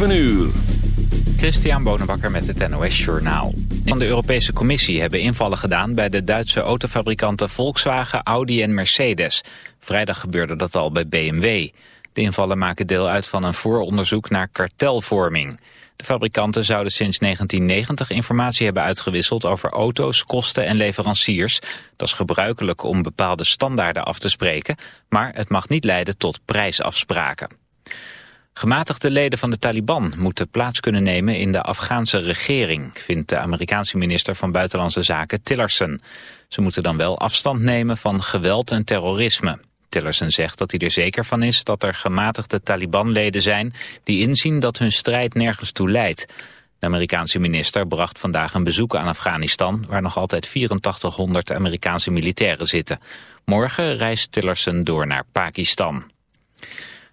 7 uur. Christian Bonenbakker met het NOS Journaal. Van de Europese Commissie hebben invallen gedaan bij de Duitse autofabrikanten Volkswagen, Audi en Mercedes. Vrijdag gebeurde dat al bij BMW. De invallen maken deel uit van een vooronderzoek naar kartelvorming. De fabrikanten zouden sinds 1990 informatie hebben uitgewisseld over auto's, kosten en leveranciers. Dat is gebruikelijk om bepaalde standaarden af te spreken, maar het mag niet leiden tot prijsafspraken. Gematigde leden van de Taliban moeten plaats kunnen nemen in de Afghaanse regering, vindt de Amerikaanse minister van Buitenlandse Zaken Tillerson. Ze moeten dan wel afstand nemen van geweld en terrorisme. Tillerson zegt dat hij er zeker van is dat er gematigde Taliban-leden zijn die inzien dat hun strijd nergens toe leidt. De Amerikaanse minister bracht vandaag een bezoek aan Afghanistan, waar nog altijd 8400 Amerikaanse militairen zitten. Morgen reist Tillerson door naar Pakistan.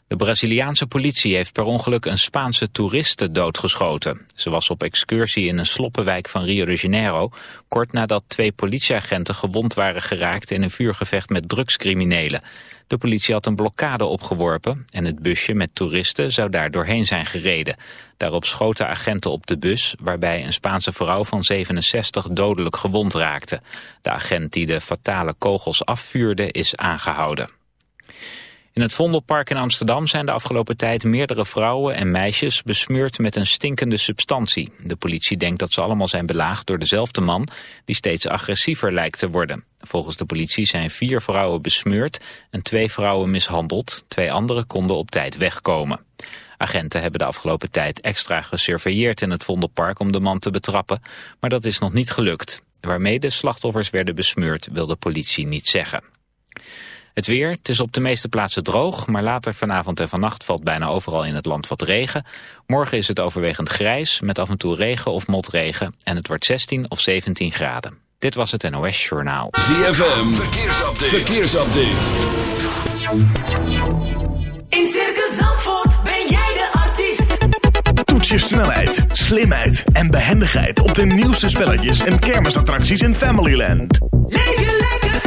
De Braziliaanse politie heeft per ongeluk een Spaanse toeriste doodgeschoten. Ze was op excursie in een sloppenwijk van Rio de Janeiro... kort nadat twee politieagenten gewond waren geraakt... in een vuurgevecht met drugscriminelen. De politie had een blokkade opgeworpen... en het busje met toeristen zou daar doorheen zijn gereden. Daarop schoten agenten op de bus... waarbij een Spaanse vrouw van 67 dodelijk gewond raakte. De agent die de fatale kogels afvuurde is aangehouden. In het Vondelpark in Amsterdam zijn de afgelopen tijd meerdere vrouwen en meisjes besmeurd met een stinkende substantie. De politie denkt dat ze allemaal zijn belaagd door dezelfde man die steeds agressiever lijkt te worden. Volgens de politie zijn vier vrouwen besmeurd en twee vrouwen mishandeld. Twee anderen konden op tijd wegkomen. Agenten hebben de afgelopen tijd extra gesurveilleerd in het Vondelpark om de man te betrappen, maar dat is nog niet gelukt. Waarmee de slachtoffers werden besmeurd wil de politie niet zeggen. Het weer, het is op de meeste plaatsen droog, maar later vanavond en vannacht valt bijna overal in het land wat regen. Morgen is het overwegend grijs, met af en toe regen of motregen en het wordt 16 of 17 graden. Dit was het NOS Journaal. ZFM, verkeersupdate. verkeersupdate. In Circus Zandvoort ben jij de artiest. Toets je snelheid, slimheid en behendigheid op de nieuwste spelletjes en kermisattracties in Familyland. Leef je lekker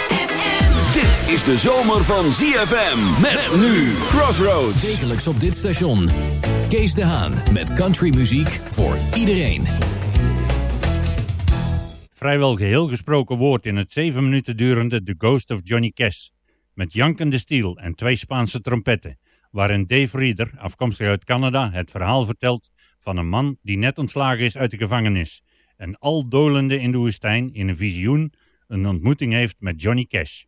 Dit is de zomer van ZFM. Met nu Crossroads. Wekelijks op dit station. Kees de Haan met countrymuziek voor iedereen. vrijwel geheel gesproken woord in het 7 minuten durende The Ghost of Johnny Cash. Met jankende stiel en twee Spaanse trompetten, waarin Dave Reeder, afkomstig uit Canada, het verhaal vertelt van een man die net ontslagen is uit de gevangenis en al dolende in de woestijn in een visioen een ontmoeting heeft met Johnny Cash.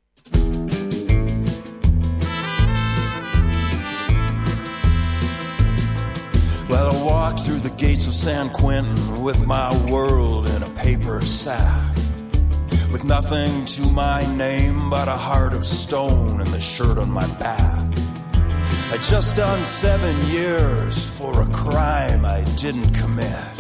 Walked through the gates of San Quentin with my world in a paper sack. With nothing to my name but a heart of stone and the shirt on my back. I just done seven years for a crime I didn't commit.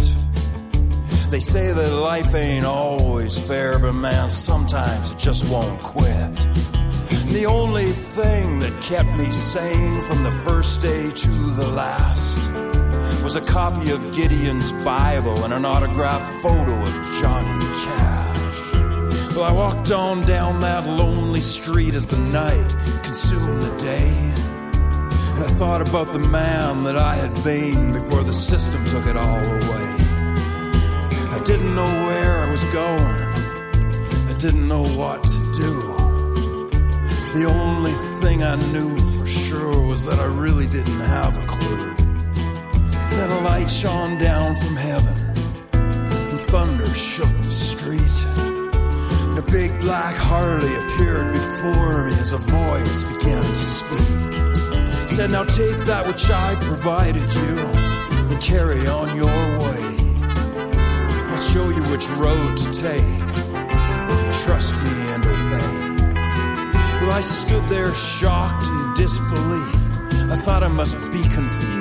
They say that life ain't always fair, but man, sometimes it just won't quit. And the only thing that kept me sane from the first day to the last was a copy of Gideon's Bible and an autographed photo of Johnny Cash. Well, I walked on down that lonely street as the night consumed the day. And I thought about the man that I had been before the system took it all away. I didn't know where I was going. I didn't know what to do. The only thing I knew for sure was that I really didn't have a clue. Then a light shone down from heaven, and thunder shook the street. And a big black Harley appeared before me as a voice began to speak. Said, Now take that which I've provided you and carry on your way. I'll show you which road to take trust me and obey. Well, I stood there shocked in disbelief. I thought I must be confused.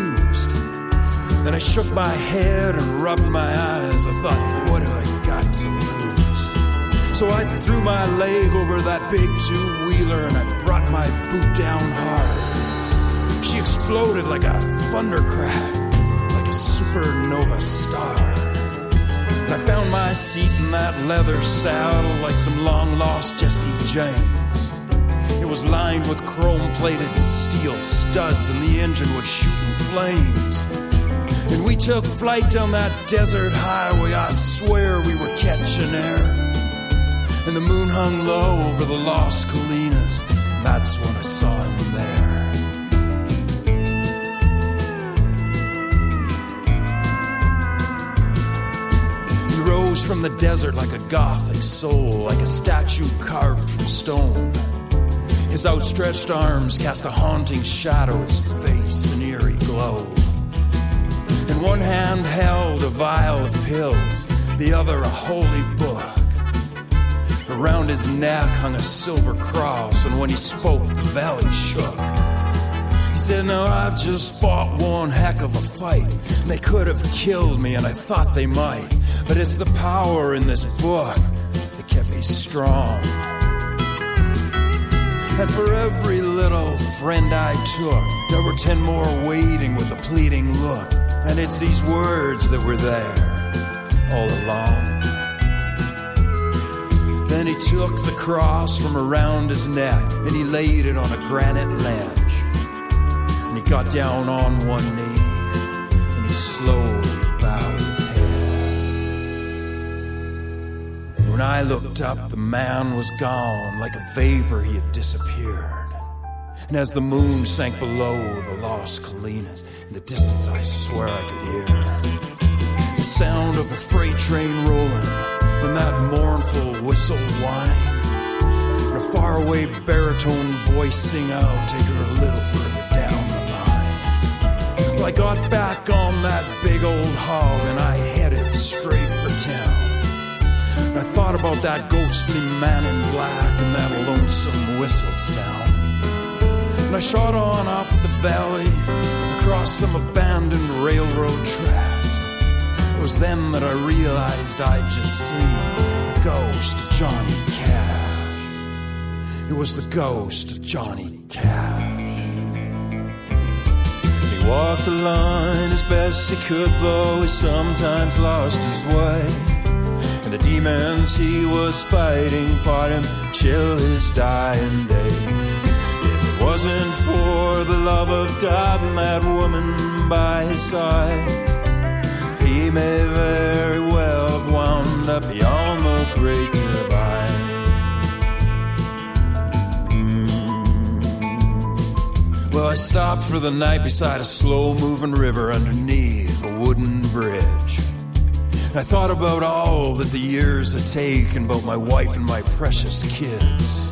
Then I shook my head and rubbed my eyes. I thought, what do I got to lose? So I threw my leg over that big two wheeler and I brought my boot down hard. She exploded like a thundercrack, like a supernova star. And I found my seat in that leather saddle like some long lost Jesse James. It was lined with chrome plated steel studs, and the engine was shooting flames. And we took flight down that desert highway. I swear we were catching air. And the moon hung low over the lost Colinas. And that's when I saw him there. He rose from the desert like a gothic soul, like a statue carved from stone. His outstretched arms cast a haunting shadow, his face an eerie glow. One hand held a vial of pills, the other a holy book. Around his neck hung a silver cross, and when he spoke, the valley shook. He said, Now I've just fought one heck of a fight. They could have killed me, and I thought they might. But it's the power in this book that kept me strong. And for every little friend I took, there were ten more waiting with a pleading look. And it's these words that were there all along. Then he took the cross from around his neck and he laid it on a granite ledge. And he got down on one knee and he slowly bowed his head. When I looked up, the man was gone like a vapor he had disappeared. And as the moon sank below the lost Colinas, in the distance I swear I could hear the sound of a freight train rolling and that mournful whistle whine. And a faraway baritone voice sing out, take her a little further down the line. Well, I got back on that big old hog and I headed straight for town. And I thought about that ghostly man in black and that lonesome whistle sound. And I shot on up the valley across some abandoned railroad tracks. It was then that I realized I'd just seen the ghost of Johnny Cash. It was the ghost of Johnny Cash. He walked the line as best he could, though he sometimes lost his way. And the demons he was fighting fought him chill his dying day. Wasn't for the love of God and that woman by his side, he may very well have wound up beyond the great divide. Well, I stopped for the night beside a slow moving river underneath a wooden bridge. I thought about all that the years had taken, about my wife and my precious kids.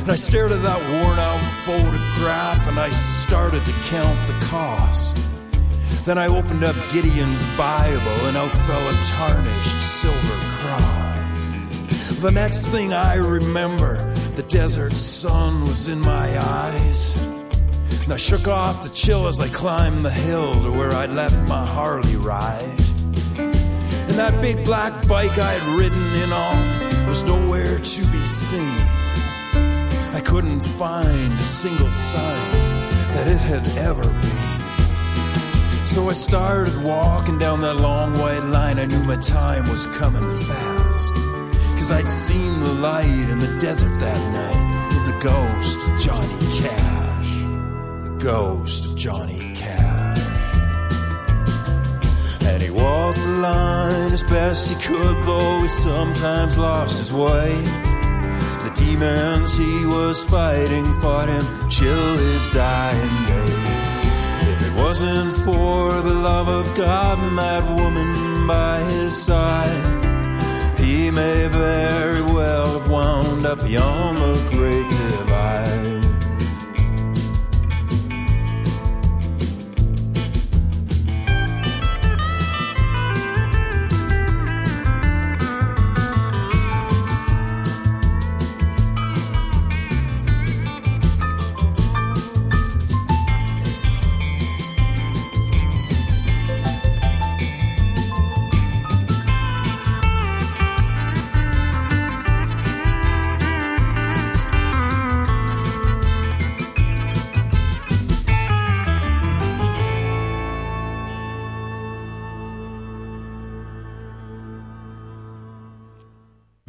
And I stared at that worn out photograph and I started to count the cost. Then I opened up Gideon's Bible and out fell a tarnished silver cross. The next thing I remember, the desert sun was in my eyes. And I shook off the chill as I climbed the hill to where I'd left my Harley ride. And that big black bike I'd ridden in on was nowhere to be seen. I couldn't find a single sign that it had ever been. So I started walking down that long white line. I knew my time was coming fast. Cause I'd seen the light in the desert that night in the ghost of Johnny Cash. The ghost of Johnny Cash. And he walked the line as best he could, though he sometimes lost his way. Demons he was fighting fought him chill his dying day. If it wasn't for the love of God and that woman by his side, he may very well have wound up beyond the great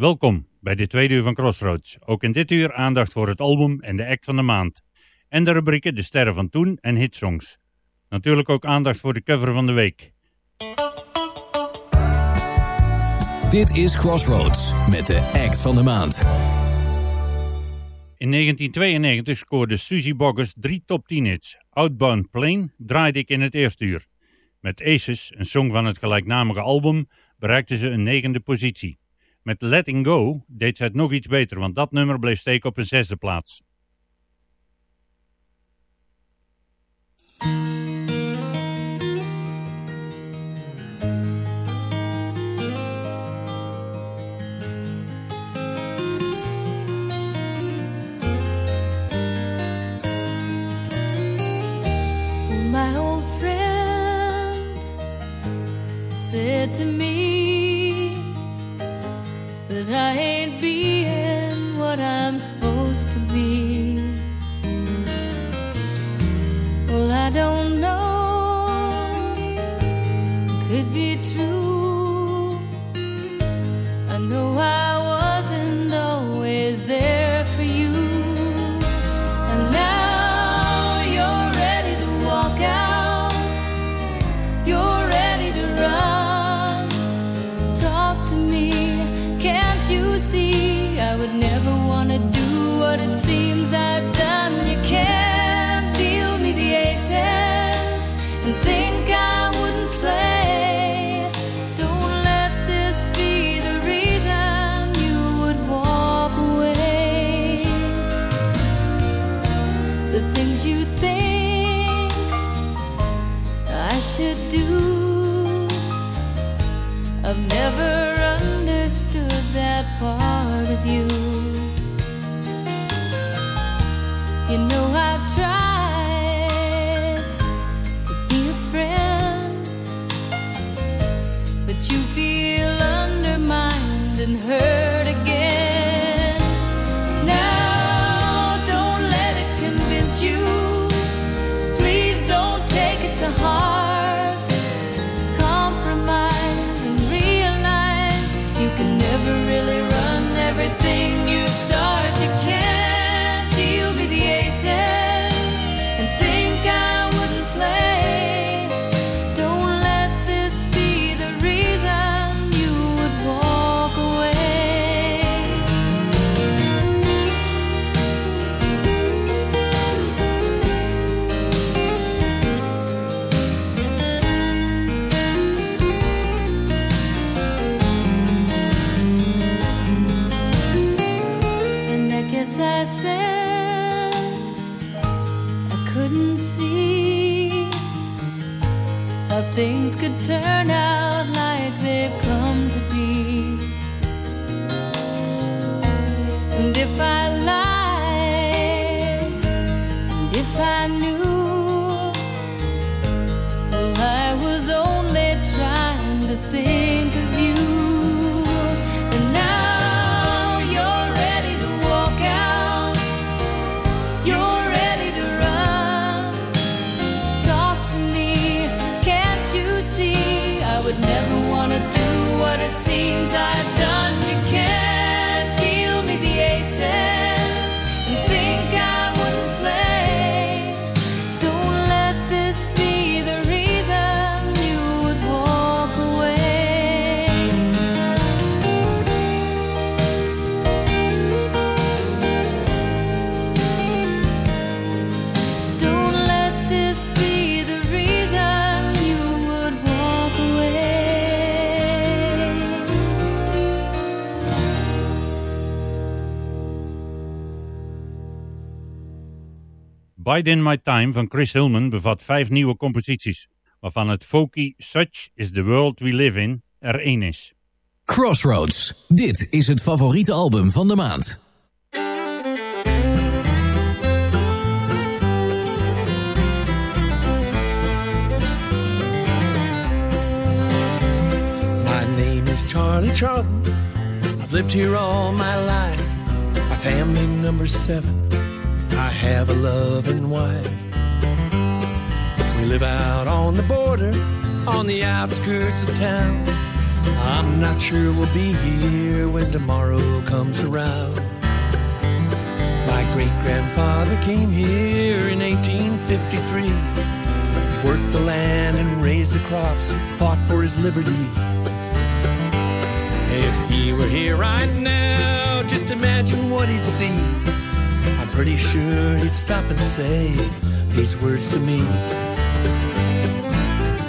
Welkom bij de tweede uur van Crossroads. Ook in dit uur aandacht voor het album en de act van de maand. En de rubrieken De Sterren van Toen en Hitsongs. Natuurlijk ook aandacht voor de cover van de week. Dit is Crossroads met de act van de maand. In 1992 scoorde Suzy Boggess drie top 10 hits. Outbound Plane draaide ik in het eerste uur. Met Aces, een song van het gelijknamige album, bereikte ze een negende positie. Met Letting Go deed ze het nog iets beter, want dat nummer bleef steken op een zesde plaats. I ain't being what I'm supposed to be. Well, I don't know, could be true. I know I things you think I should do. I've never understood that part of you. Could turn out would never want to do what it seems I've done. Bide in My Time van Chris Hillman bevat vijf nieuwe composities, waarvan het folky Such is the World We Live In er één is. Crossroads. Dit is het favoriete album van de maand. My name is Charlie Charlton. I've lived here all my life. My family number seven. I have a loving wife. We live out on the border, on the outskirts of town. I'm not sure we'll be here when tomorrow comes around. My great grandfather came here in 1853. He worked the land and raised the crops, fought for his liberty. If he were here right now, just imagine what he'd see. I'm pretty sure he'd stop and say these words to me.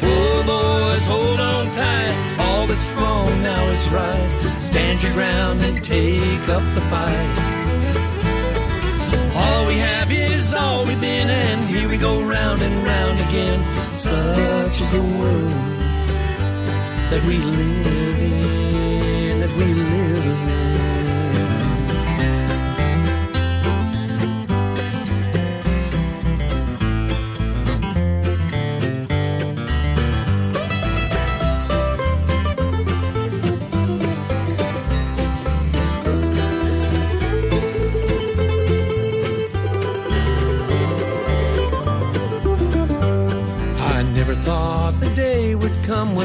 Oh, boys, hold on tight. All that's wrong now is right. Stand your ground and take up the fight. All we have is all we've been, and here we go round and round again. Such is the world that we live in,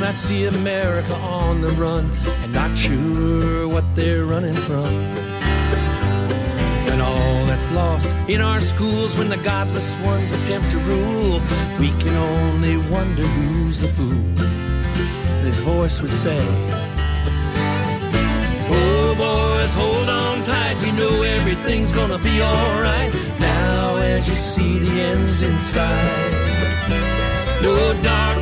I'd see America on the run and not sure what they're running from. And all that's lost in our schools when the godless ones attempt to rule, we can only wonder who's the fool. And his voice would say, Oh, boys, hold on tight. You know everything's gonna be alright. Now, as you see the end's in sight. No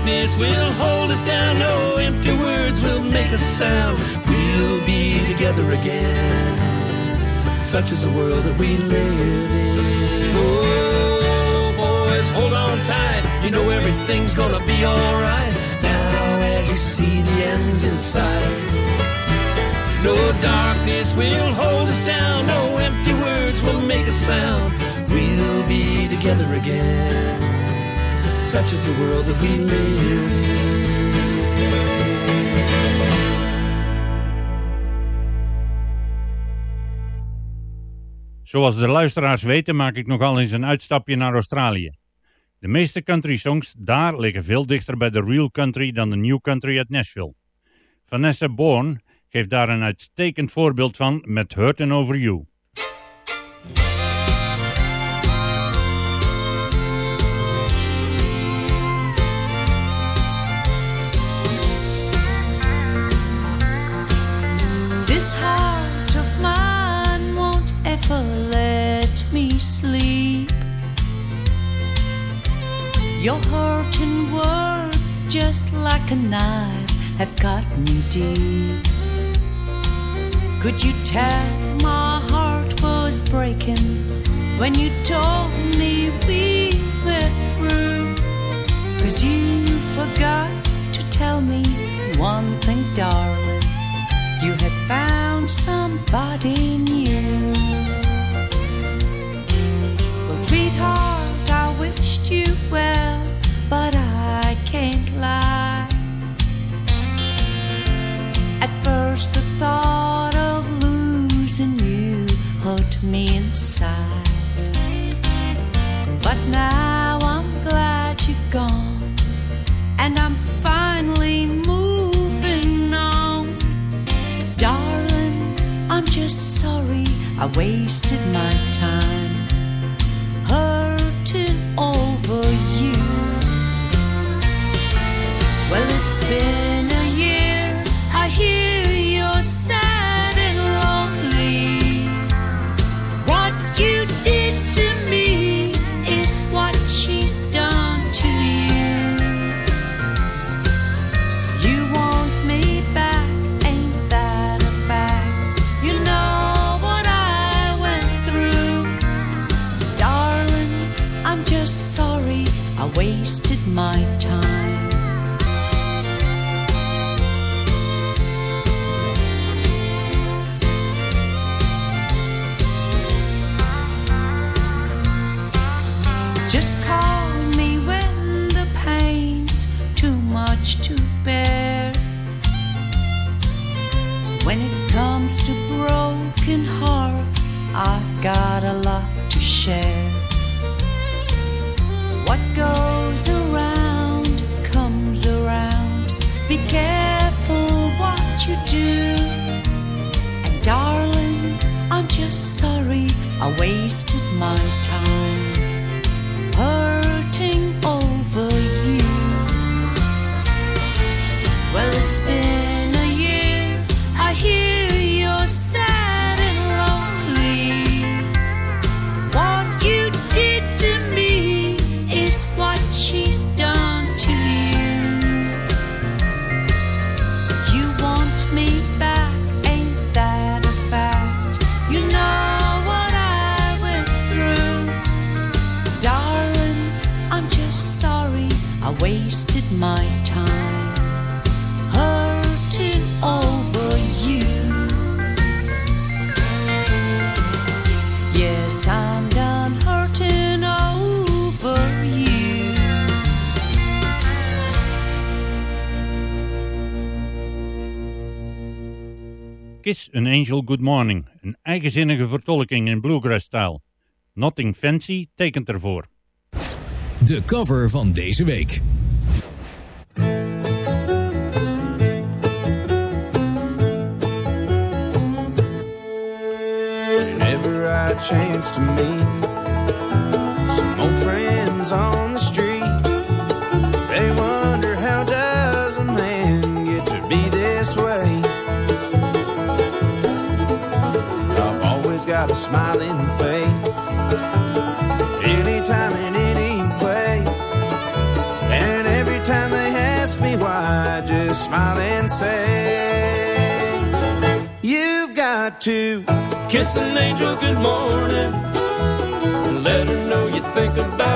darkness will hold us down. No empty words will make a sound. We'll be together again. Such is the world that we live in. Oh, boys, hold on tight. You know everything's gonna be alright. Now, as you see the end's in sight. No darkness will hold us down. No empty words will make a sound. We'll be together again. Such is the world that we live in. Zoals de luisteraars weten maak ik nogal eens een uitstapje naar Australië. De meeste country songs daar liggen veel dichter bij de real country dan de new country uit Nashville. Vanessa Bourne geeft daar een uitstekend voorbeeld van met Hurtin' Over You. Your hurting words, just like a knife, have cut me deep. Could you tell my heart was breaking when you told me we were through? Cause you forgot to tell me one thing, darling. You had found somebody new. Well, sweetheart, I wished you well, At first, the thought of losing you hurt me inside. But now I'm glad you're gone, and I'm finally moving on. Darling, I'm just sorry I wasted my time. Angel Good Morning, een eigenzinnige vertolking in bluegrass-stijl. Nothing Fancy tekent ervoor. De cover van deze week. Whenever I chance to meet some old friends on the street smiling face. Anytime and any place. And every time they ask me why, I just smile and say, You've got to kiss an angel good morning and let her know you think about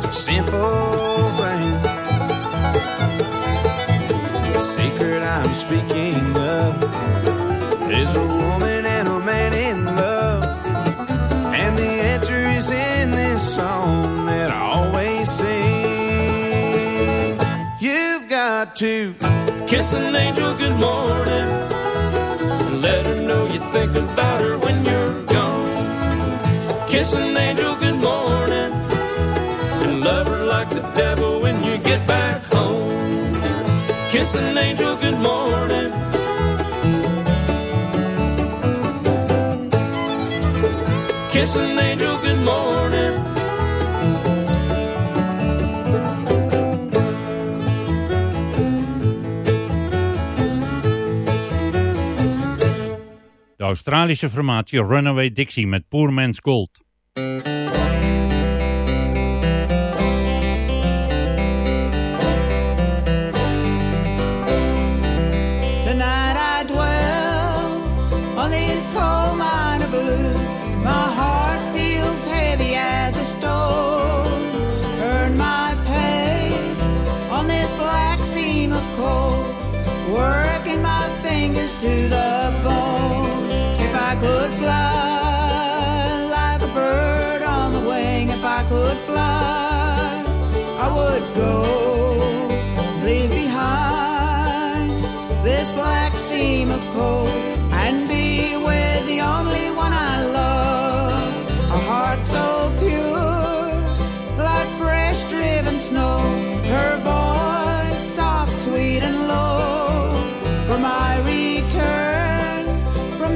It's a simple thing. The secret I'm speaking of is a woman and a man in love. And the answer is in this song that I always sing. You've got to kiss an angel good morning. an angel good morning. Kiss an angel good morning. De Australische formatie Runaway Dixie met Poor Man's Gold.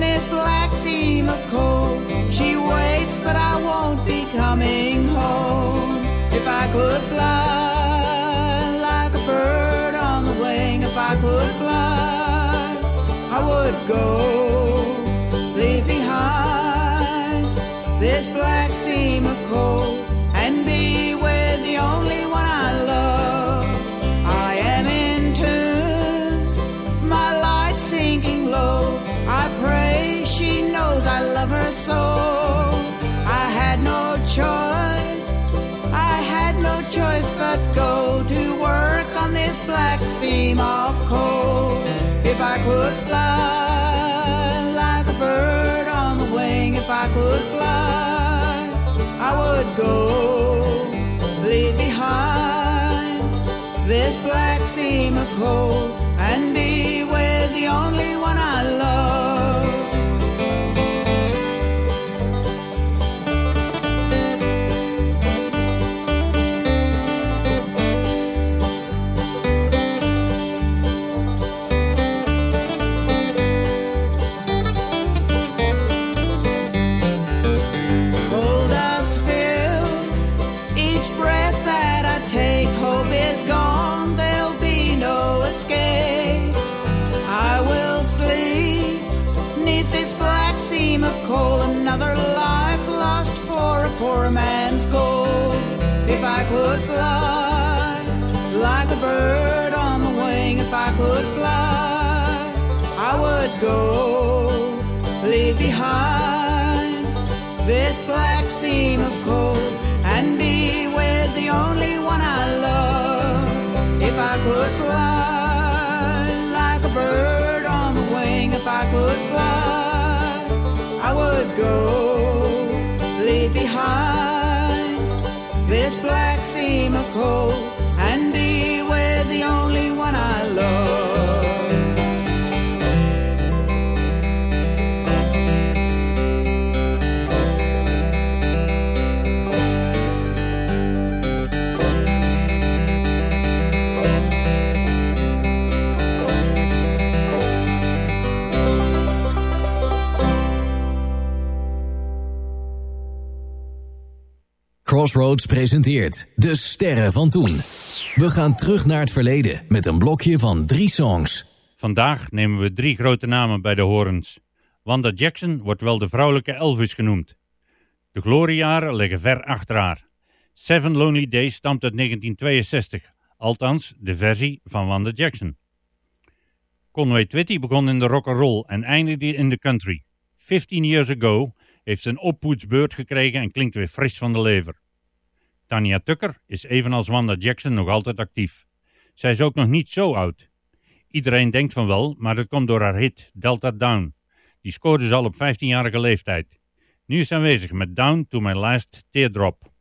This black seam of coal, she waits, but I won't be coming home. If I could fly like a bird on the wing, if I could fly, I would go. Seam of coal. If I could fly like a bird on the wing, if I could fly, I would go. Leave behind this black seam of coal and be with the only one I love. Crossroads presenteert De Sterren van Toen. We gaan terug naar het verleden met een blokje van drie songs. Vandaag nemen we drie grote namen bij de horens. Wanda Jackson wordt wel de vrouwelijke Elvis genoemd. De gloriejaren liggen ver achter haar. Seven Lonely Days stamt uit 1962, althans de versie van Wanda Jackson. Conway Twitty begon in de rock and roll en eindigde in de country. 15 years ago heeft een oppoetsbeurt gekregen en klinkt weer fris van de lever. Tanya Tucker is evenals Wanda Jackson nog altijd actief. Zij is ook nog niet zo oud. Iedereen denkt van wel, maar dat komt door haar hit Delta Down. Die scoorde ze al op 15-jarige leeftijd. Nu is ze aanwezig met Down to My Last Teardrop.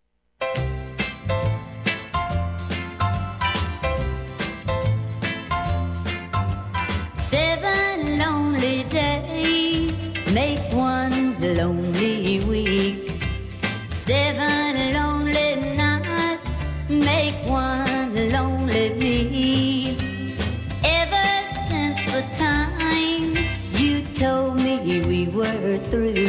Through.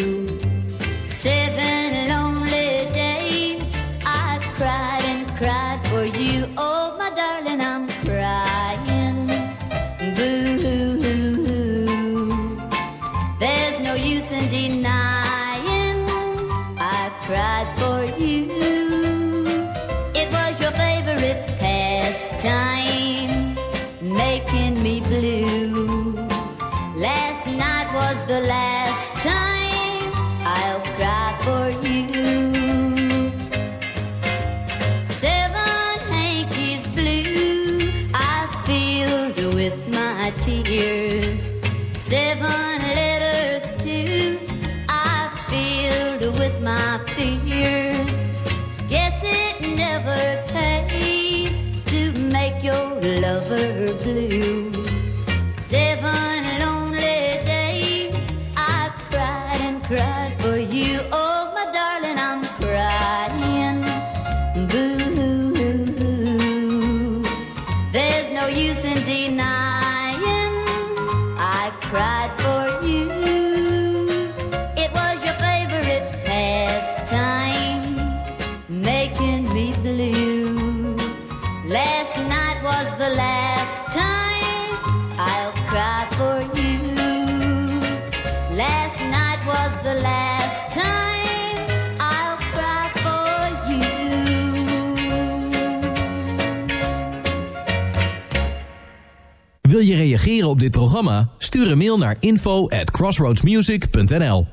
naar info at crossroadsmusic.nl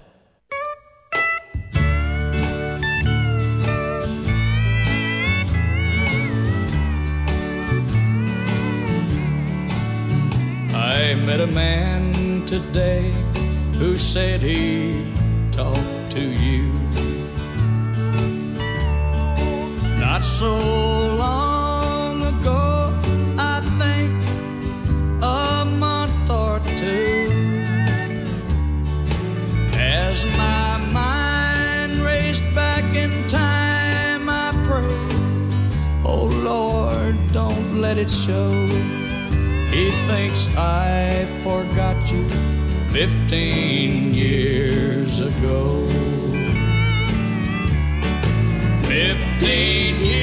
I met a man today who said he talked to you. Not so long it show. He thinks I forgot you 15 years ago. 15 years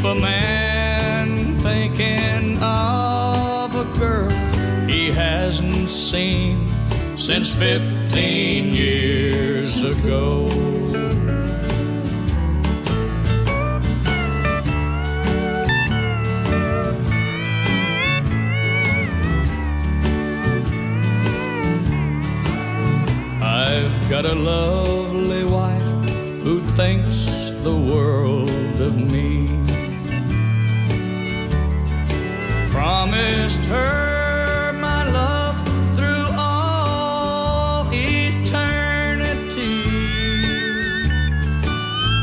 keep a man thinking of a girl he hasn't seen since 15 years ago. I've got a love promised her my love through all eternity.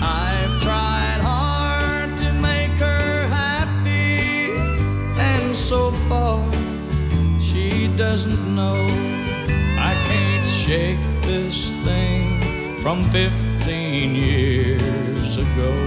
I've tried hard to make her happy, and so far she doesn't know. I can't shake this thing from 15 years ago.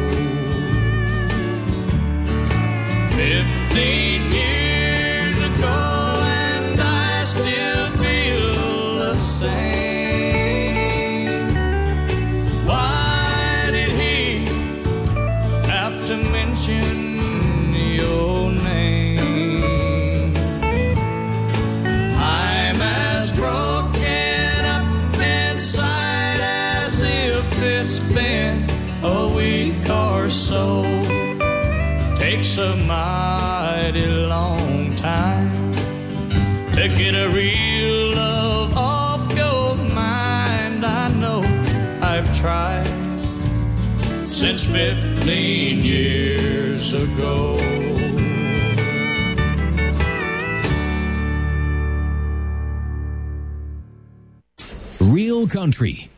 years ago. Real country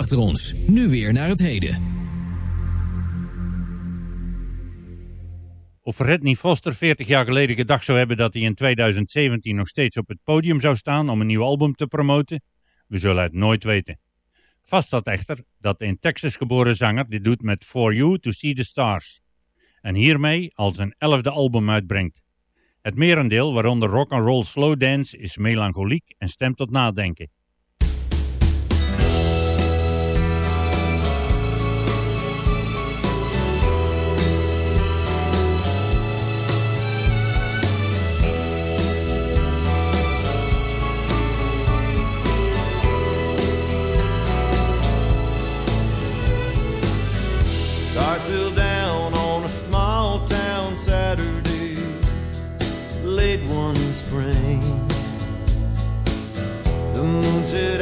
achter ons. Nu weer naar het heden. Of Redney Foster 40 jaar geleden gedacht zou hebben dat hij in 2017 nog steeds op het podium zou staan om een nieuw album te promoten? We zullen het nooit weten. Vast staat echter dat de in Texas geboren zanger dit doet met For You to See the Stars. En hiermee al zijn elfde album uitbrengt. Het merendeel, waaronder rock and roll slow dance, is melancholiek en stemt tot nadenken. Said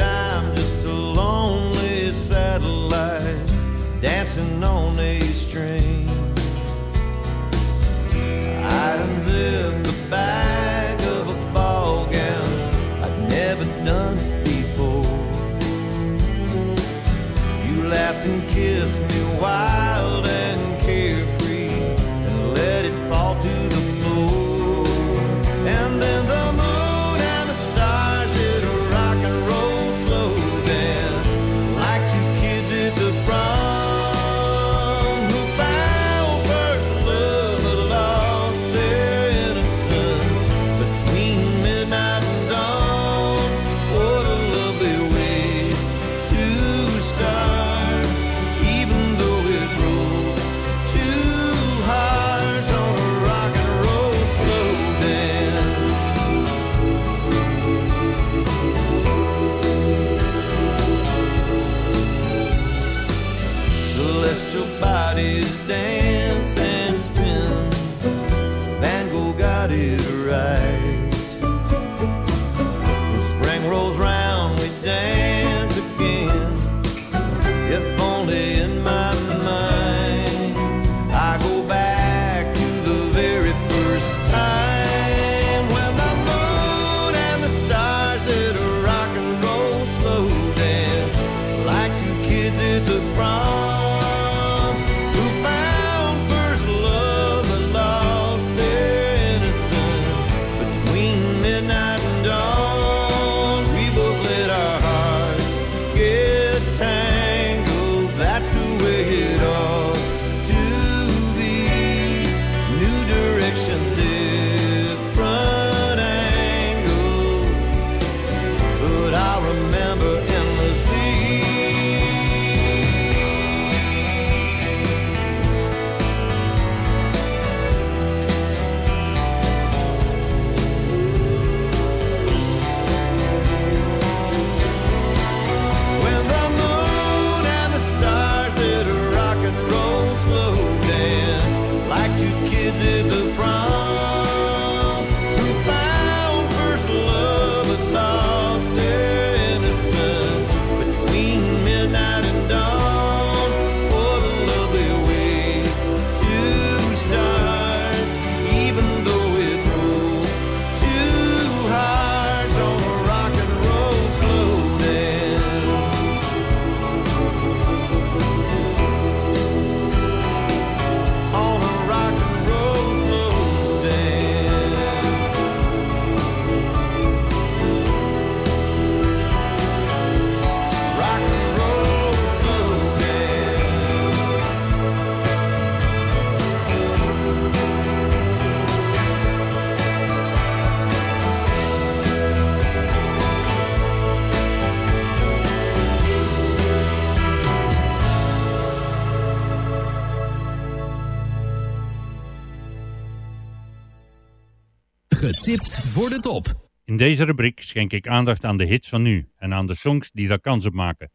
voor de. In deze rubriek schenk ik aandacht aan de hits van nu en aan de songs die daar kans op maken.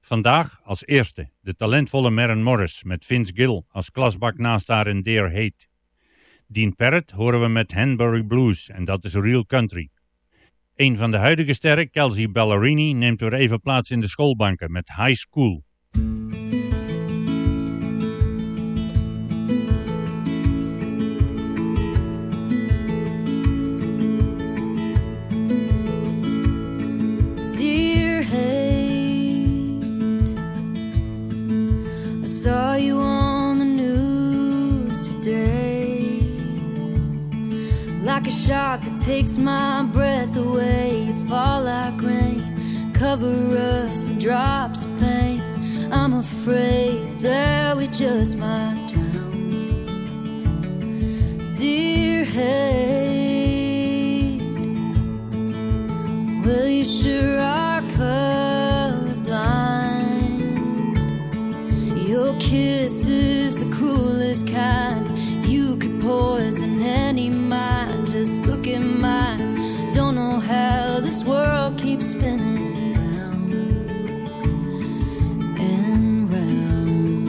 Vandaag als eerste de talentvolle Maren Morris met Vince Gill als klasbak naast haar in Dear Hate. Dean Parrott horen we met Hanbury Blues en dat is Real Country. Een van de huidige sterren, Kelsey Ballerini, neemt weer even plaats in de schoolbanken met High School. Shark that takes my breath away. You fall like rain, cover us in drops of pain. I'm afraid that we just might drown. Dear hate, well, you sure are colorblind. Your kiss is the cruelest kind. Poison any mind. Just look at mine. Don't know how this world keeps spinning round and round.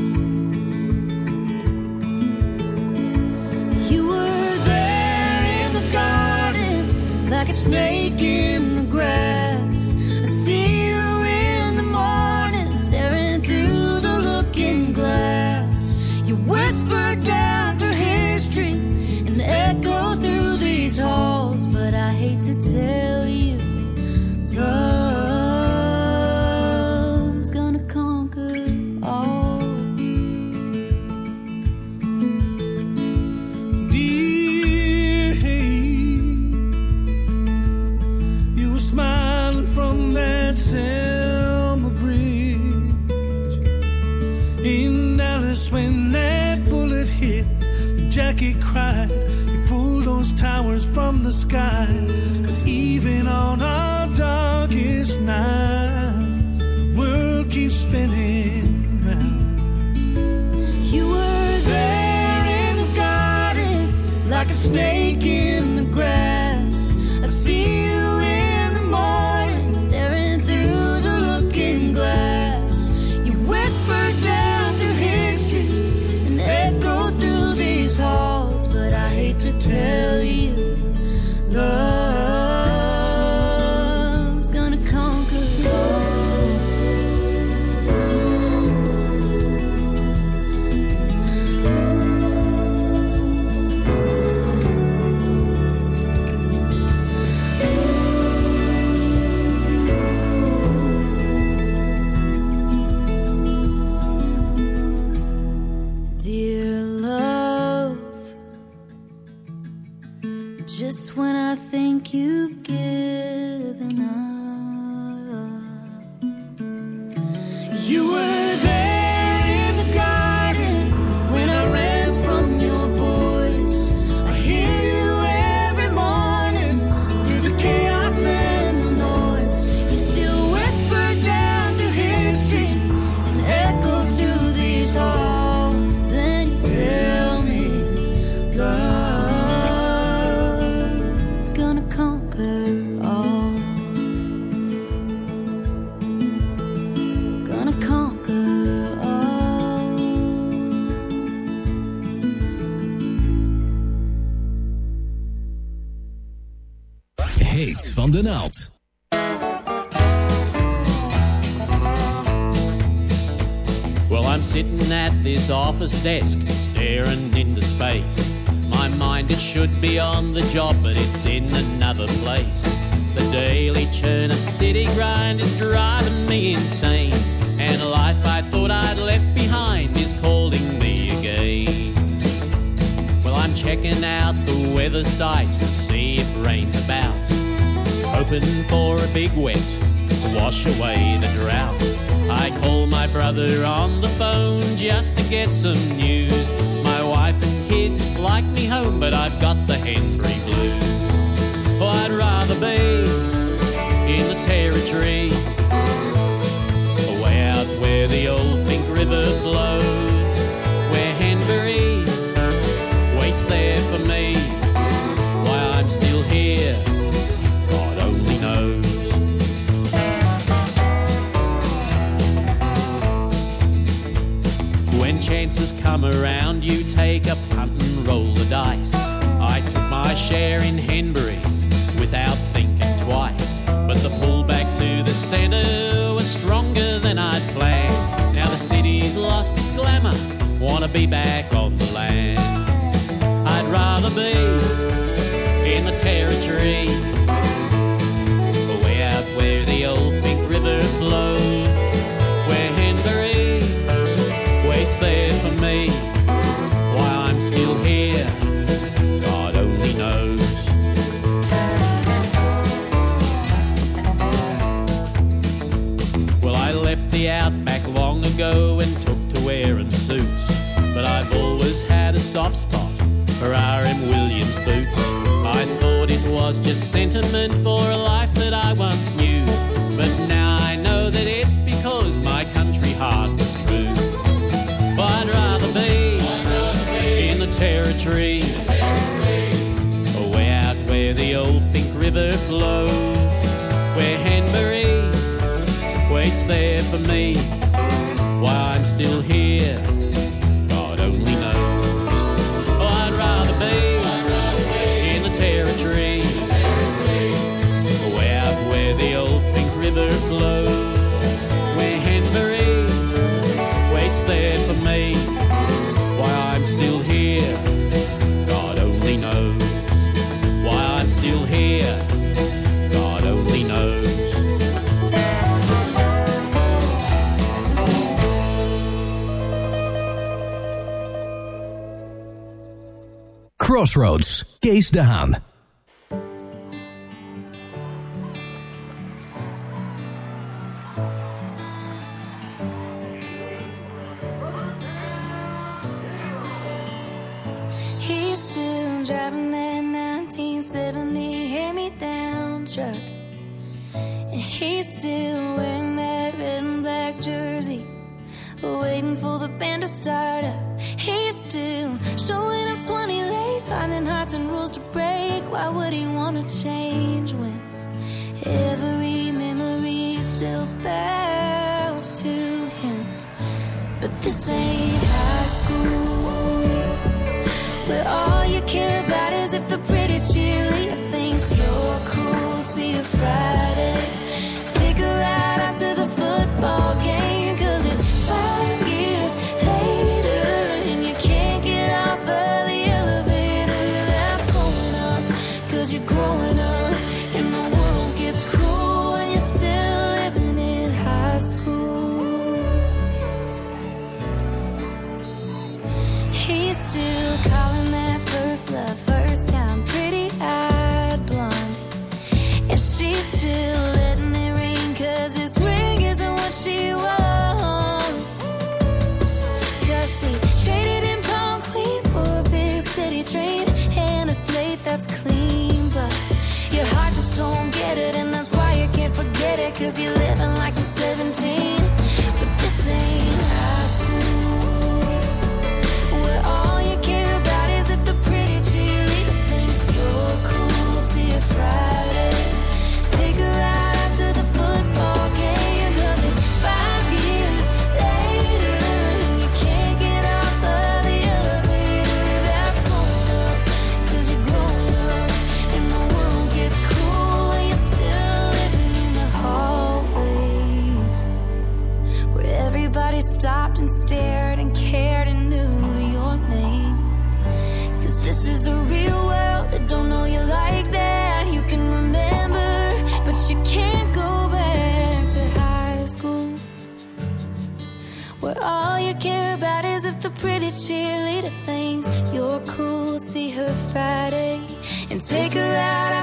You were there in the garden like a snake in Jackie cried. You pulled those towers from the sky. But even on our darkest nights, the world keeps spinning round. You were there in the garden like a snake in Van de naald. Well, I'm sitting at this office desk, staring into space. My mind, it should be on the job, but it's in another place. The daily churn of city grind is driving me insane. And a life I thought I'd left behind is calling me again. Well, I'm checking out the weather sites to see if rain's about. Hoping for a big wet to wash away the drought. I call my brother on the phone just to get some news. My wife and kids like me home, but I've got the Henbury blues. Oh, I'd rather be in the territory, way out where the old Finke River flows, come around, you take a punt and roll the dice. I took my share in Henbury without thinking twice. But the pullback to the centre was stronger than I'd planned. Now the city's lost its glamour, wanna be back on the land. I'd rather be in the territory, the outback long ago and took to wearing suits. But I've always had a soft spot for R.M. Williams boots. I thought it was just sentiment for a life that I once knew. But now I know that it's because my country heart was true. Well, I'd rather be in the territory, way out where the old Finke River flows, there for me. Crossroads, Kees de. He's still driving that 1970 hand-me-down truck. And he's still wearing that red and black jersey. Waiting for the band to start this ain't high school. Where all you care about is if the pretty cheerleader thinks you're cool. See you Friday. still letting it Cause isn't what she she traded in prom queen for a big city dream And a slate that's clean But your heart just don't get it And that's why you can't forget it Cause you're living like you're 17 But this ain't high school. Where all you care about is if the pretty cheerleader thinks you're cool. See you Friday. Where all you care about is if the pretty cheerleader thinks you're cool. See her Friday and take her out.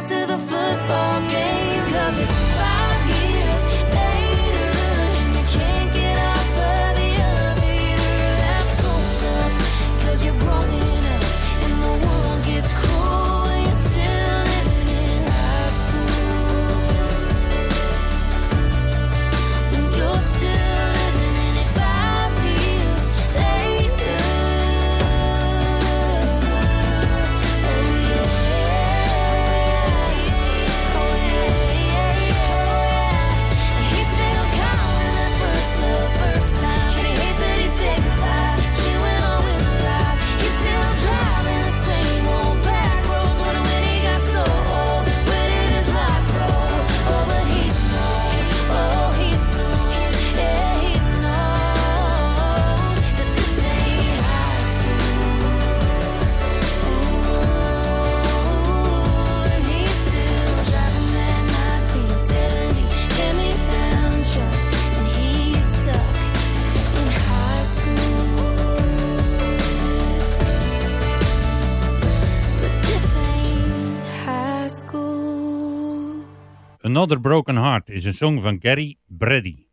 Another Broken Heart is een song van Gary Brady.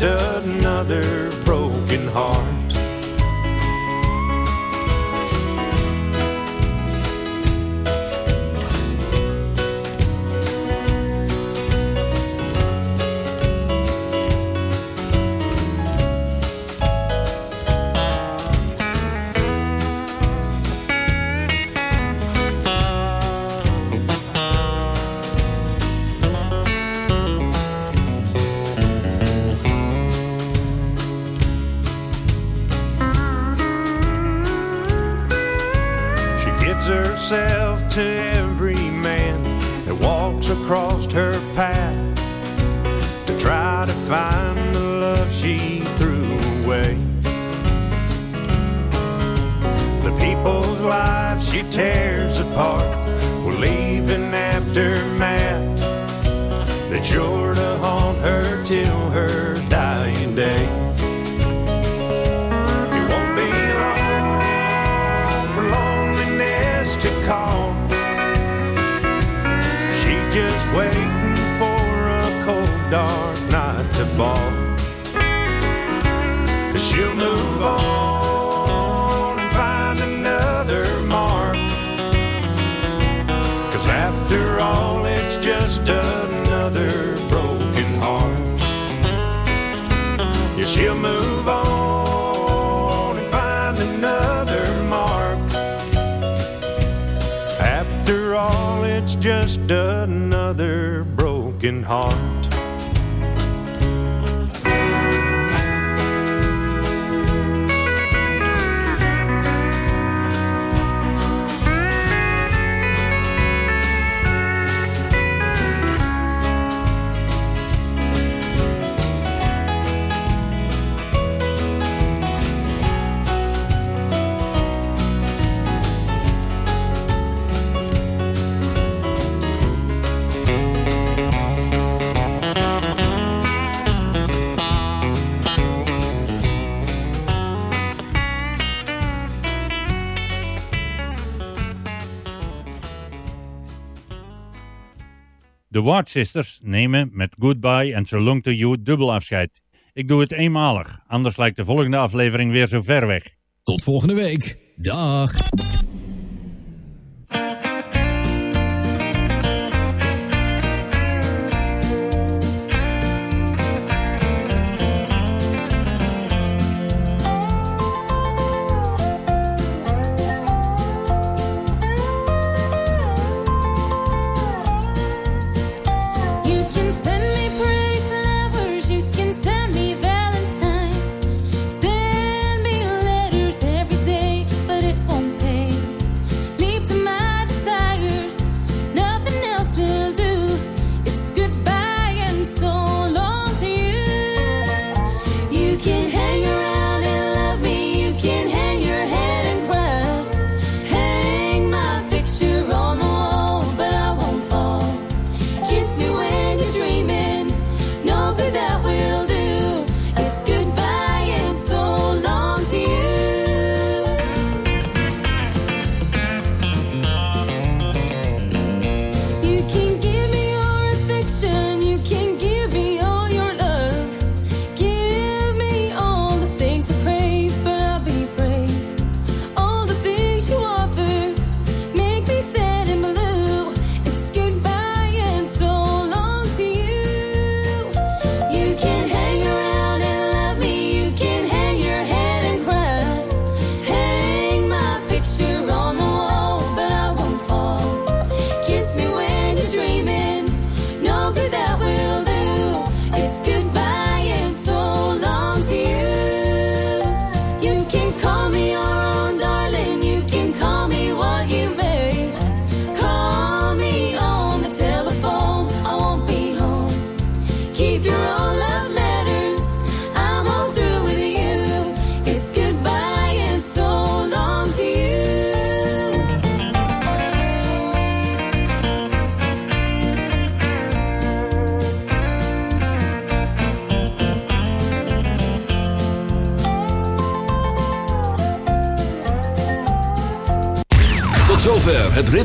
doesn't know. move on and find another mark. After all, it's just another broken heart. De Ward Sisters nemen met Goodbye and So Long To You dubbel afscheid. Ik doe het eenmalig, anders lijkt de volgende aflevering weer zo ver weg. Tot volgende week. Dag.